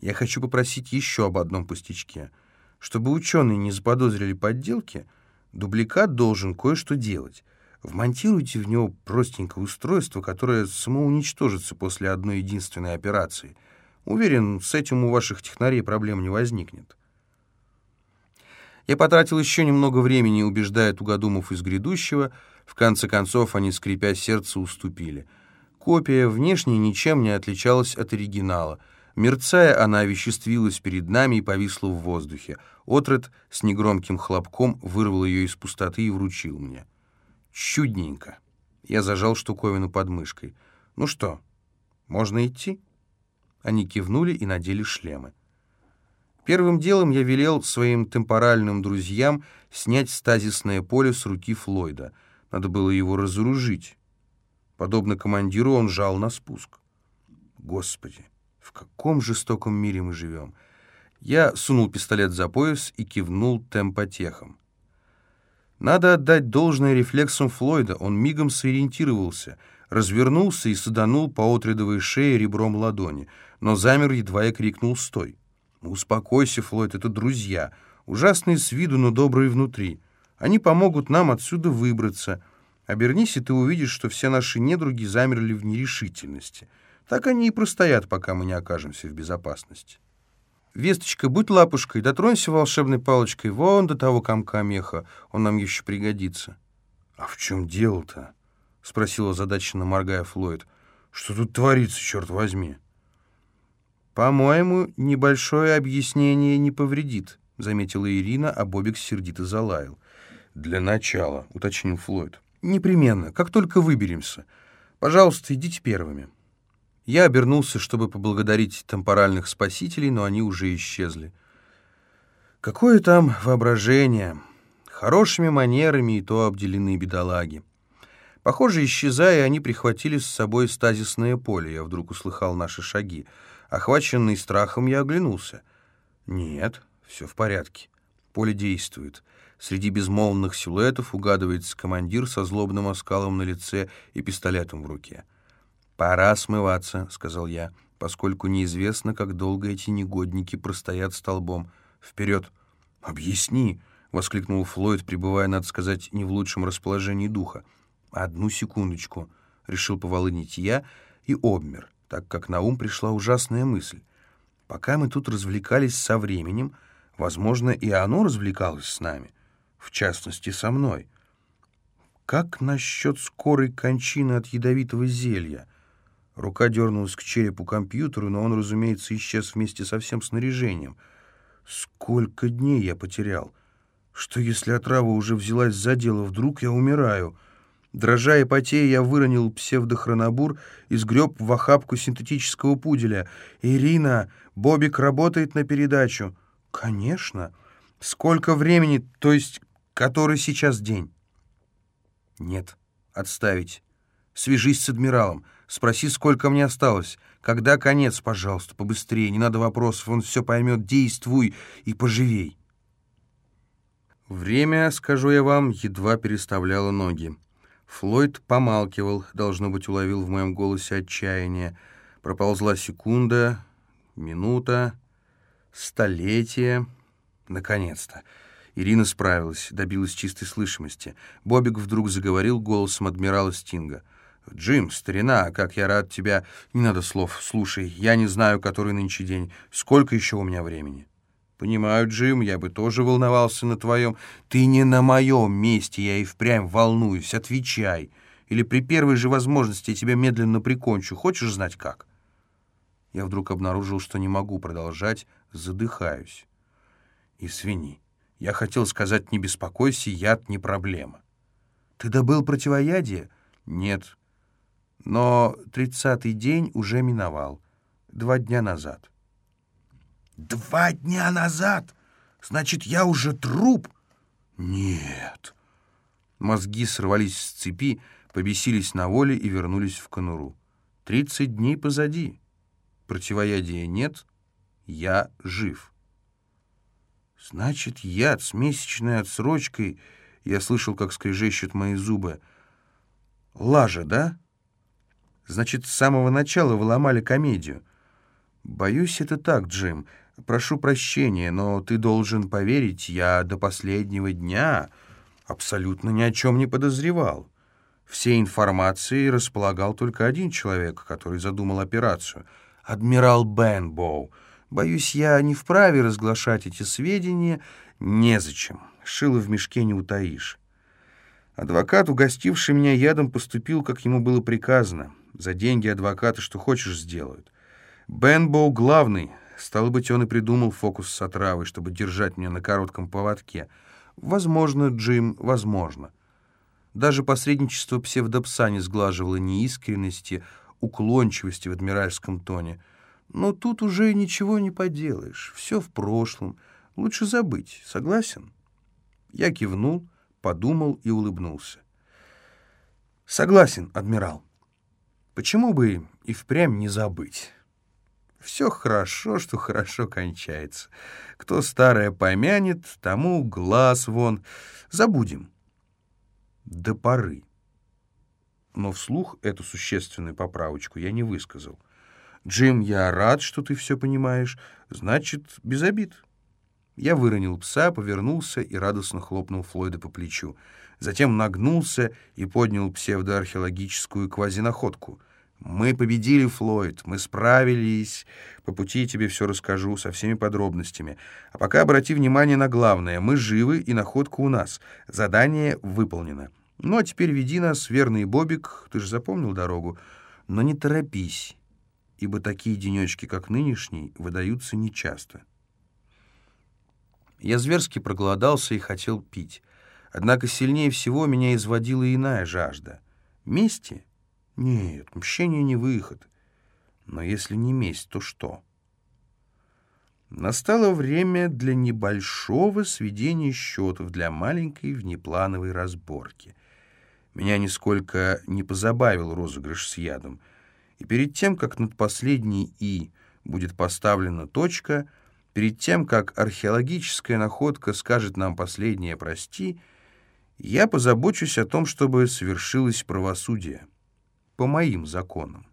Я хочу попросить еще об одном пустячке. Чтобы ученые не заподозрили подделки, дубликат должен кое-что делать. Вмонтируйте в него простенькое устройство, которое самоуничтожится после одной единственной операции. Уверен, с этим у ваших технарей проблем не возникнет. Я потратил еще немного времени, убеждая тугодумов из грядущего. В конце концов, они, скрипя сердце, уступили. Копия внешне ничем не отличалась от оригинала. Мерцая, она овеществилась перед нами и повисла в воздухе. Отред с негромким хлопком вырвал ее из пустоты и вручил мне. Чудненько. Я зажал штуковину под мышкой. «Ну что, можно идти?» Они кивнули и надели шлемы. Первым делом я велел своим темпоральным друзьям снять стазисное поле с руки Флойда. Надо было его разоружить. Подобно командиру он жал на спуск. Господи, в каком жестоком мире мы живем! Я сунул пистолет за пояс и кивнул темпотехом. Надо отдать должное рефлексам Флойда. Он мигом сориентировался, развернулся и саданул по отрядовой шее ребром ладони, но замер, едва я крикнул «Стой!». «Успокойся, Флойд, это друзья. Ужасные с виду, но добрые внутри. Они помогут нам отсюда выбраться. Обернись, и ты увидишь, что все наши недруги замерли в нерешительности. Так они и простоят, пока мы не окажемся в безопасности. Весточка, будь лапушкой, дотронься волшебной палочкой вон до того комка меха, он нам еще пригодится». «А в чем дело-то?» — спросила задаченно, моргая Флойд. «Что тут творится, черт возьми?» «По-моему, небольшое объяснение не повредит», — заметила Ирина, а Бобик сердито залаял. «Для начала», — уточнил Флойд. «Непременно, как только выберемся. Пожалуйста, идите первыми». Я обернулся, чтобы поблагодарить темпоральных спасителей, но они уже исчезли. Какое там воображение! Хорошими манерами и то обделены бедолаги. Похоже, исчезая, они прихватили с собой стазисное поле. Я вдруг услыхал наши шаги. Охваченный страхом, я оглянулся. Нет, все в порядке. Поле действует. Среди безмолвных силуэтов угадывается командир со злобным оскалом на лице и пистолетом в руке. «Пора смываться», — сказал я, поскольку неизвестно, как долго эти негодники простоят столбом. «Вперед!» «Объясни!» — воскликнул Флойд, пребывая, надо сказать, не в лучшем расположении духа. «Одну секундочку», — решил поволынить я и обмер так как на ум пришла ужасная мысль. Пока мы тут развлекались со временем, возможно, и оно развлекалось с нами, в частности, со мной. Как насчет скорой кончины от ядовитого зелья? Рука дернулась к черепу компьютеру, но он, разумеется, исчез вместе со всем снаряжением. Сколько дней я потерял? Что, если отрава уже взялась за дело, вдруг я умираю?» Дрожа и потея, я выронил псевдохронобур и сгреб в охапку синтетического пуделя. «Ирина, Бобик работает на передачу». «Конечно. Сколько времени, то есть который сейчас день?» «Нет, отставить. Свяжись с адмиралом. Спроси, сколько мне осталось. Когда конец, пожалуйста, побыстрее. Не надо вопросов, он все поймет. Действуй и поживей». Время, скажу я вам, едва переставляло ноги. Флойд помалкивал, должно быть, уловил в моем голосе отчаяние. Проползла секунда, минута, столетие. Наконец-то. Ирина справилась, добилась чистой слышимости. Бобик вдруг заговорил голосом адмирала Стинга. «Джим, старина, как я рад тебя...» «Не надо слов, слушай, я не знаю, который нынче день. Сколько еще у меня времени?» «Понимаю, Джим, я бы тоже волновался на твоем...» «Ты не на моем месте, я и впрямь волнуюсь. Отвечай. Или при первой же возможности я тебя медленно прикончу. Хочешь знать, как?» Я вдруг обнаружил, что не могу продолжать, задыхаюсь. «Извини, я хотел сказать, не беспокойся, яд не проблема». «Ты добыл противоядие?» «Нет. Но тридцатый день уже миновал. Два дня назад». Два дня назад? Значит, я уже труп? Нет. Мозги сорвались с цепи, побесились на воле и вернулись в конуру. Тридцать дней позади. Противоядия нет, я жив. Значит, яд с месячной отсрочкой... Я слышал, как скрежещут мои зубы. Лажа, да? Значит, с самого начала вы ломали комедию. «Боюсь, это так, Джим. Прошу прощения, но ты должен поверить, я до последнего дня абсолютно ни о чем не подозревал. Всей информацией располагал только один человек, который задумал операцию — адмирал Бенбоу. Боюсь, я не вправе разглашать эти сведения. Незачем. Шило в мешке не утаишь». Адвокат, угостивший меня ядом, поступил, как ему было приказано. За деньги адвокаты что хочешь сделают. Бенбоу главный. Стало быть, он и придумал фокус с отравой, чтобы держать меня на коротком поводке. Возможно, Джим, возможно. Даже посредничество псевдопса не сглаживало неискренности, уклончивости в адмиральском тоне. Но тут уже ничего не поделаешь. Все в прошлом. Лучше забыть. Согласен? Я кивнул, подумал и улыбнулся. Согласен, адмирал. Почему бы и впрямь не забыть? Все хорошо, что хорошо кончается. Кто старое помянет, тому глаз вон. Забудем. До поры. Но вслух эту существенную поправочку я не высказал. «Джим, я рад, что ты все понимаешь. Значит, без обид». Я выронил пса, повернулся и радостно хлопнул Флойда по плечу. Затем нагнулся и поднял псевдоархеологическую квазинаходку — «Мы победили, Флойд, мы справились. По пути тебе все расскажу со всеми подробностями. А пока обрати внимание на главное. Мы живы, и находка у нас. Задание выполнено. Ну, а теперь веди нас, верный Бобик, ты же запомнил дорогу. Но не торопись, ибо такие денечки, как нынешний, выдаются нечасто». Я зверски проголодался и хотел пить. Однако сильнее всего меня изводила иная жажда. Мести — нет, мщение не выход. Но если не месть, то что? Настало время для небольшого сведения счетов, для маленькой внеплановой разборки. Меня нисколько не позабавил розыгрыш с ядом. И перед тем, как над последней «и» будет поставлена точка, перед тем, как археологическая находка скажет нам последнее «прости», я позабочусь о том, чтобы совершилось правосудие по моим законам.